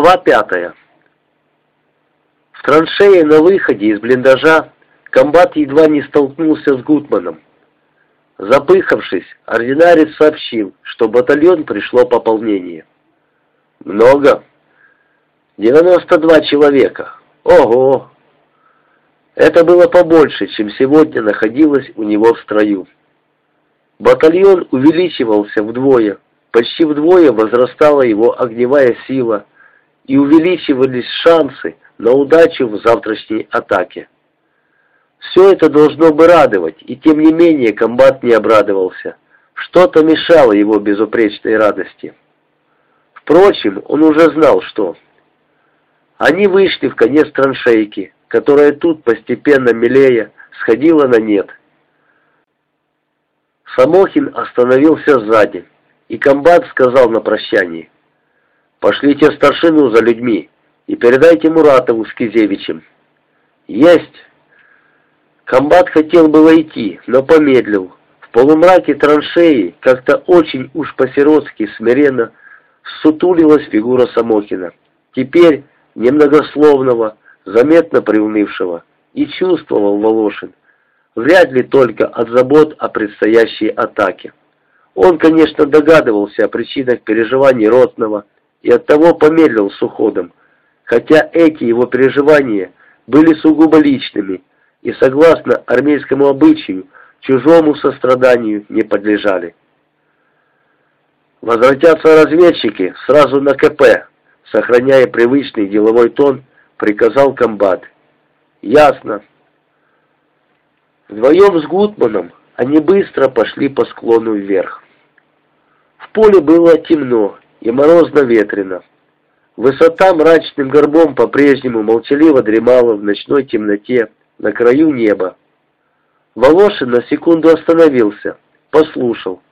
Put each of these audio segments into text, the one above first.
Глава пятая. В траншее на выходе из блиндажа комбат едва не столкнулся с Гутманом. Запыхавшись, ординарец сообщил, что батальон пришло пополнение. «Много?» «92 человека. Ого!» Это было побольше, чем сегодня находилось у него в строю. Батальон увеличивался вдвое, почти вдвое возрастала его огневая сила, и увеличивались шансы на удачу в завтрашней атаке. Все это должно бы радовать, и тем не менее комбат не обрадовался. Что-то мешало его безупречной радости. Впрочем, он уже знал, что... Они вышли в конец траншейки, которая тут постепенно милее сходила на нет. Самохин остановился сзади, и комбат сказал на прощании, «Пошлите старшину за людьми и передайте Муратову с Кизевичем». «Есть!» Комбат хотел было идти, но помедлил. В полумраке траншеи как-то очень уж по-сиротски смиренно сутулилась фигура Самохина. Теперь немногословного, заметно приунывшего, и чувствовал Волошин, вряд ли только от забот о предстоящей атаке. Он, конечно, догадывался о причинах переживаний Ротного и оттого помедлил с уходом, хотя эти его переживания были сугубо личными и, согласно армейскому обычаю, чужому состраданию не подлежали. Возвратятся разведчики сразу на КП, сохраняя привычный деловой тон, приказал комбат. Ясно. Вдвоем с Гутманом они быстро пошли по склону вверх. В поле было темно и морозно-ветрено. Высота мрачным горбом по-прежнему молчаливо дремала в ночной темноте на краю неба. Волошин на секунду остановился, послушал.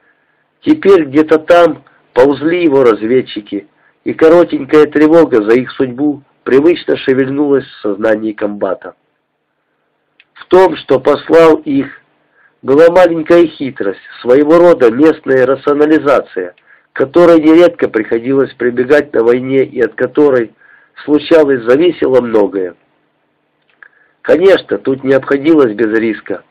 Теперь где-то там ползли его разведчики, и коротенькая тревога за их судьбу привычно шевельнулась в сознании комбата. В том, что послал их, была маленькая хитрость, своего рода местная рационализация, которой нередко приходилось прибегать на войне и от которой случалось зависело многое. Конечно, тут не обходилось без риска,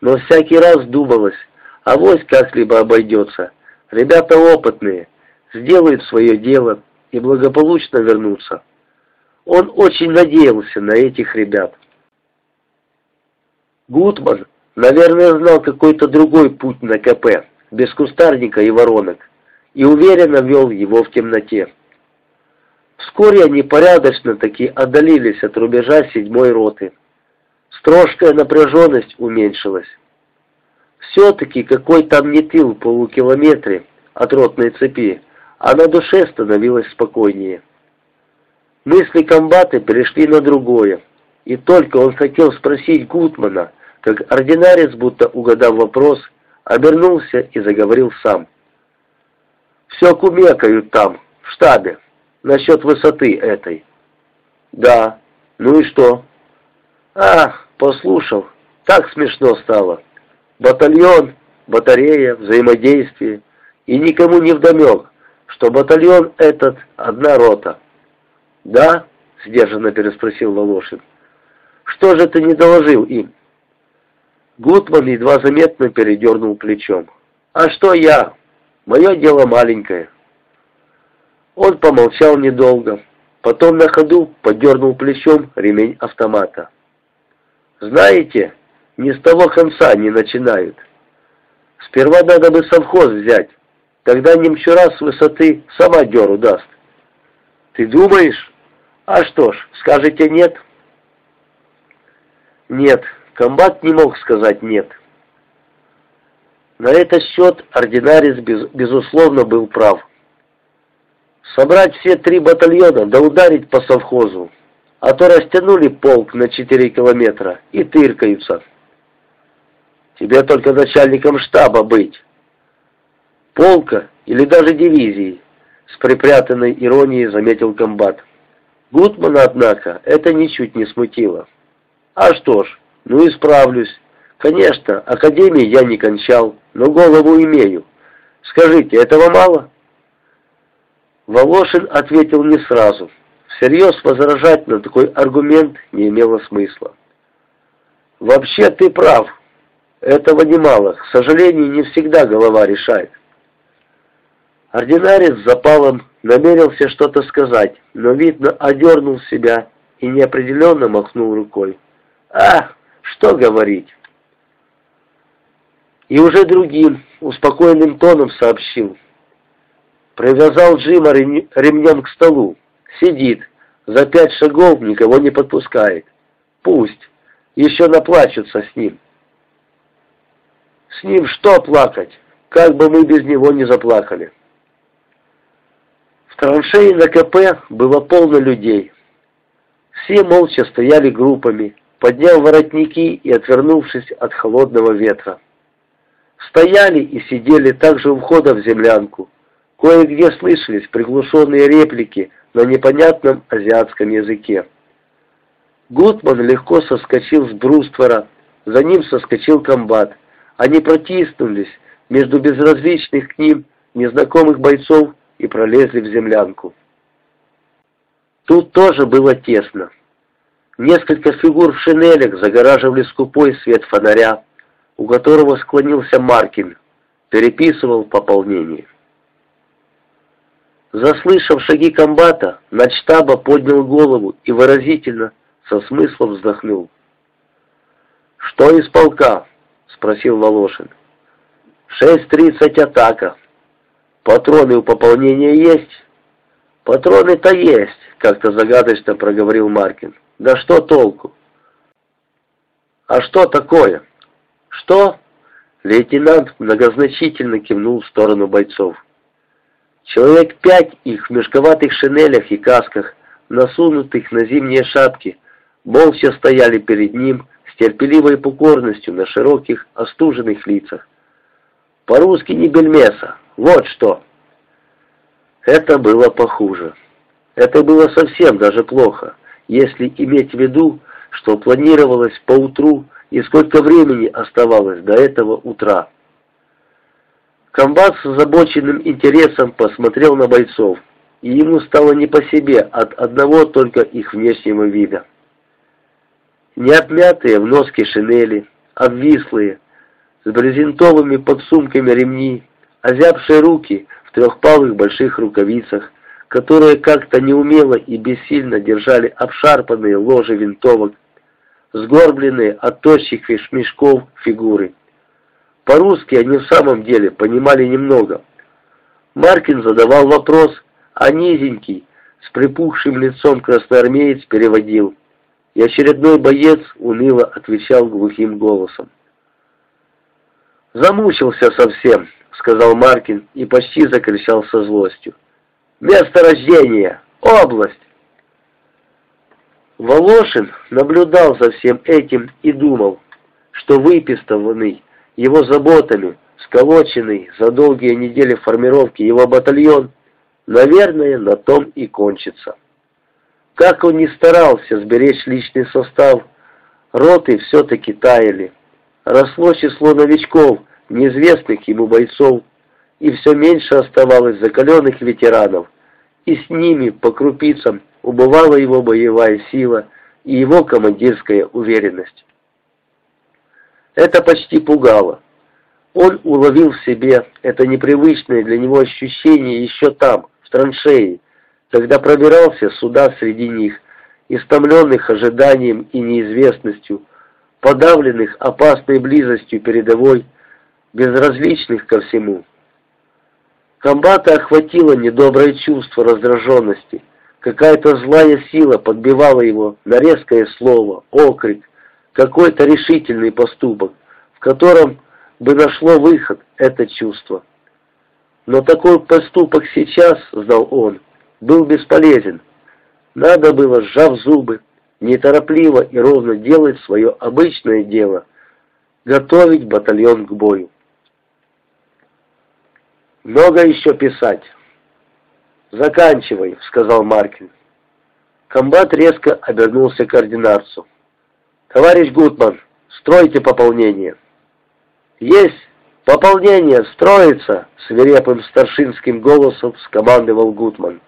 но всякий раз думалось, авось как-либо обойдется. Ребята опытные, сделают свое дело и благополучно вернутся. Он очень надеялся на этих ребят. Гутман, наверное, знал какой-то другой путь на КП, без кустарника и воронок, и уверенно вел его в темноте. Вскоре они порядочно таки отдалились от рубежа седьмой роты. Строжкая напряженность уменьшилась. Все-таки какой там не тыл полукилометре от ротной цепи, а на душе становилось спокойнее. Мысли комбаты перешли на другое, и только он хотел спросить Гутмана, как ординарец, будто угадав вопрос, обернулся и заговорил сам. «Все кумекают там, в штабе, насчет высоты этой». «Да, ну и что?» «Ах, послушал, так смешно стало. Батальон, батарея, взаимодействие, и никому не вдомек, что батальон этот одна рота». «Да?» — сдержанно переспросил Волошин. «Что же ты не доложил им?» Гутман едва заметно передернул плечом. «А что я? Мое дело маленькое». Он помолчал недолго, потом на ходу подернул плечом ремень автомата. «Знаете, не с того конца не начинают. Сперва надо бы совхоз взять, тогда немчура с высоты сама дёру даст». «Ты думаешь? А что ж, скажете нет?» «Нет, Комбат не мог сказать «нет». На этот счет ординарец, без, безусловно, был прав. Собрать все три батальона да ударить по совхозу, а то растянули полк на четыре километра и тыркаются. Тебе только начальником штаба быть. Полка или даже дивизии, с припрятанной иронией заметил комбат. Гутмана, однако, это ничуть не смутило. А что ж, ну, исправлюсь. Конечно, академии я не кончал, но голову имею. Скажите, этого мало? Волошин ответил не сразу. Всерьез возражать на такой аргумент не имело смысла. «Вообще ты прав. Этого немало. К сожалению, не всегда голова решает». Ординарец с запалом намерился что-то сказать, но, видно, одернул себя и неопределенно махнул рукой. «А, что говорить?» И уже другим, успокоенным тоном сообщил. Привязал Джима ремнем к столу. Сидит, за пять шагов никого не подпускает. Пусть, еще наплачутся с ним. С ним что плакать? Как бы мы без него не заплакали. В траншеи на КП было полно людей. Все молча стояли группами, подняв воротники и отвернувшись от холодного ветра. Стояли и сидели также у входа в землянку. Кое-где слышались приглушенные реплики на непонятном азиатском языке. Гутман легко соскочил с бруствора, за ним соскочил комбат. Они протиснулись между безразличных к ним незнакомых бойцов и пролезли в землянку. Тут тоже было тесно. Несколько фигур в шинелях загораживали скупой свет фонаря, у которого склонился Маркин, переписывал пополнение. Заслышав шаги комбата, начтаба поднял голову и выразительно, со смыслом вздохнул. «Что из полка?» — спросил Волошин. «Шесть тридцать атака. Патроны у пополнения есть?» «Патроны-то есть», — как-то загадочно проговорил Маркин. «Да что толку?» «А что такое?» «Что?» Лейтенант многозначительно кивнул в сторону бойцов. Человек пять их в мешковатых шинелях и касках, насунутых на зимние шапки, молча стояли перед ним с терпеливой покорностью на широких, остуженных лицах. По-русски не бельмеса, вот что. Это было похуже. Это было совсем даже плохо, если иметь в виду, что планировалось поутру и сколько времени оставалось до этого утра. Комбат с озабоченным интересом посмотрел на бойцов, и ему стало не по себе от одного только их внешнего вида. Не обмятые в носке шинели, обвислые, с брезентовыми подсумками ремни, озябшие руки в трехпалых больших рукавицах, которые как-то неумело и бессильно держали обшарпанные ложи винтовок, сгорбленные от тощих мешков фигуры. По-русски они в самом деле понимали немного. Маркин задавал вопрос, а низенький, с припухшим лицом красноармеец переводил. И очередной боец уныло отвечал глухим голосом. «Замучился совсем», — сказал Маркин и почти закричал со злостью. «Место рождения! Область!» Волошин наблюдал за всем этим и думал, что выпистованный его заботами, сколоченный за долгие недели формировки его батальон, наверное, на том и кончится. Как он ни старался сберечь личный состав, роты все-таки таяли. Росло число новичков, неизвестных ему бойцов, и все меньше оставалось закаленных ветеранов, и с ними по крупицам убывала его боевая сила и его командирская уверенность. Это почти пугало. Он уловил в себе это непривычное для него ощущение еще там, в траншеи, когда пробирался сюда среди них, истомленных ожиданием и неизвестностью, подавленных опасной близостью передовой, безразличных ко всему. Комбата охватило недоброе чувство раздраженности. Какая-то злая сила подбивала его на резкое слово, окрик, какой-то решительный поступок, в котором бы нашло выход это чувство. Но такой поступок сейчас, знал он, был бесполезен. Надо было, сжав зубы, неторопливо и ровно делать свое обычное дело, готовить батальон к бою. «Много еще писать». «Заканчивай», — сказал Маркин. Комбат резко обернулся к ординарцу. «Товарищ Гутман, стройте пополнение». «Есть! Пополнение! Строится!» — свирепым старшинским голосом скомандовал Гутман.